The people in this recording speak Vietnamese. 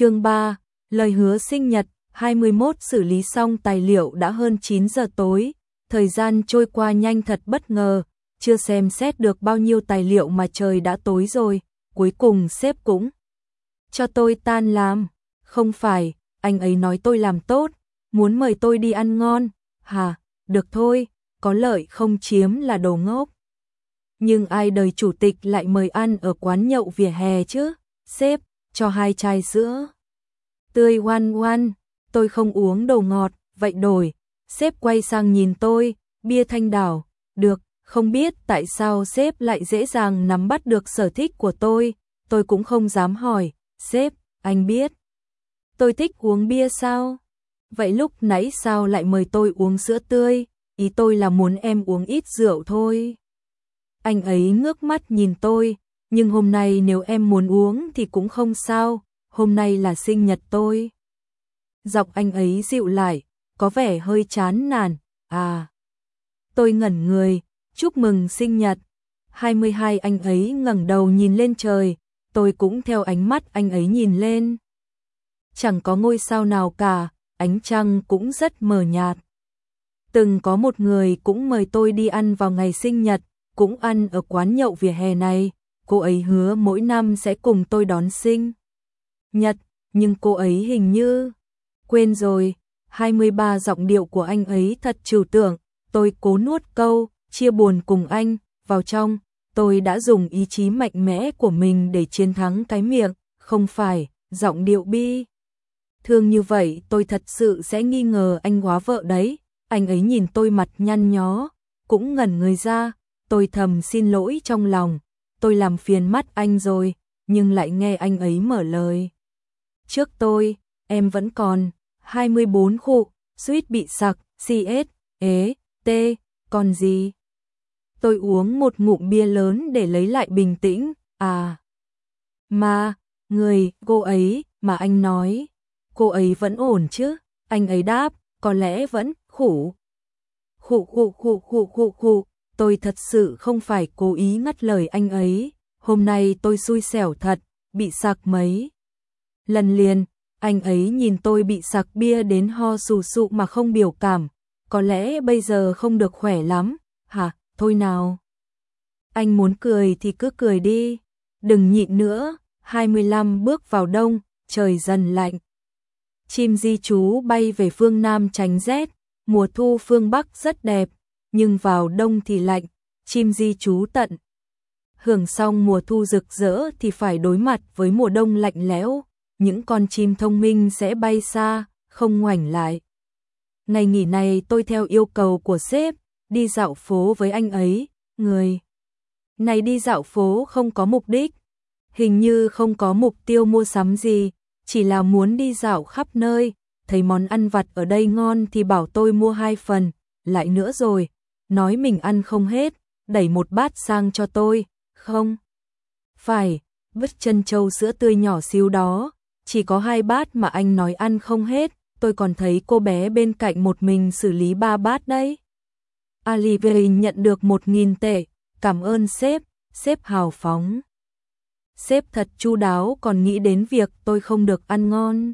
Chương 3, lời hứa sinh nhật, 21 xử lý xong tài liệu đã hơn 9 giờ tối, thời gian trôi qua nhanh thật bất ngờ, chưa xem xét được bao nhiêu tài liệu mà trời đã tối rồi, cuối cùng sếp cũng cho tôi tan làm, không phải, anh ấy nói tôi làm tốt, muốn mời tôi đi ăn ngon, hà, được thôi, có lợi không chiếm là đồ ngốc. Nhưng ai đời chủ tịch lại mời ăn ở quán nhậu vỉa hè chứ, sếp, cho hai chai sữa. Tươi oan oan, tôi không uống đồ ngọt, vậy đổi, sếp quay sang nhìn tôi, bia thanh đảo, được, không biết tại sao sếp lại dễ dàng nắm bắt được sở thích của tôi, tôi cũng không dám hỏi, sếp, anh biết. Tôi thích uống bia sao? Vậy lúc nãy sao lại mời tôi uống sữa tươi, ý tôi là muốn em uống ít rượu thôi. Anh ấy ngước mắt nhìn tôi, nhưng hôm nay nếu em muốn uống thì cũng không sao, hôm nay là sinh nhật tôi. Giọng anh ấy dịu lại, có vẻ hơi chán nản, à. Tôi ngẩn người, chúc mừng sinh nhật. 22 anh ấy ngẩng đầu nhìn lên trời, tôi cũng theo ánh mắt anh ấy nhìn lên. Chẳng có ngôi sao nào cả, ánh trăng cũng rất mờ nhạt. Từng có một người cũng mời tôi đi ăn vào ngày sinh nhật, cũng ăn ở quán nhậu vỉa hè này, cô ấy hứa mỗi năm sẽ cùng tôi đón sinh. Nhật, nhưng cô ấy hình như quên rồi. 23 giọng điệu của anh ấy thật trừu tượng. Tôi cố nuốt câu, chia buồn cùng anh, vào trong, tôi đã dùng ý chí mạnh mẽ của mình để chiến thắng cái miệng, không phải, giọng điệu bi. Thương như vậy tôi thật sự sẽ nghi ngờ anh quá vợ đấy, anh ấy nhìn tôi mặt nhăn nhó, cũng ngẩn người ra, tôi thầm xin lỗi trong lòng, tôi làm phiền mắt anh rồi, nhưng lại nghe anh ấy mở lời. Trước tôi, em vẫn còn 24 khu suýt bị sặc, CS, ế, T, còn gì? Tôi uống một ngụm bia lớn để lấy lại bình tĩnh, à. Mà, người, cô ấy, mà anh nói, cô ấy vẫn ổn chứ? Anh ấy đáp, có lẽ vẫn, khủ. Khủ khủ khủ khủ khủ khủ, tôi thật sự không phải cố ý ngắt lời anh ấy, hôm nay tôi xui xẻo thật, bị sạc mấy. Lần liền, anh ấy nhìn tôi bị sạc bia đến ho sù sụ mà không biểu cảm, có lẽ bây giờ không được khỏe lắm, hả, thôi nào. Anh muốn cười thì cứ cười đi, đừng nhịn nữa, 25 bước vào đông, trời dần lạnh. Chim di chú bay về phương Nam tránh rét, mùa thu phương Bắc rất đẹp, nhưng vào đông thì lạnh, chim di trú tận. Hưởng xong mùa thu rực rỡ thì phải đối mặt với mùa đông lạnh lẽo, những con chim thông minh sẽ bay xa, không ngoảnh lại. Ngày nghỉ này tôi theo yêu cầu của sếp, đi dạo phố với anh ấy, người. Này đi dạo phố không có mục đích, hình như không có mục tiêu mua sắm gì, chỉ là muốn đi dạo khắp nơi, thấy món ăn vặt ở đây ngon thì bảo tôi mua hai phần, lại nữa rồi, nói mình ăn không hết, đẩy một bát sang cho tôi, không. Phải, vứt chân châu sữa tươi nhỏ xíu đó, chỉ có hai bát mà anh nói ăn không hết, tôi còn thấy cô bé bên cạnh một mình xử lý ba bát đấy. Olivier nhận được một nghìn tệ, cảm ơn sếp, sếp hào phóng. Sếp thật chu đáo còn nghĩ đến việc tôi không được ăn ngon.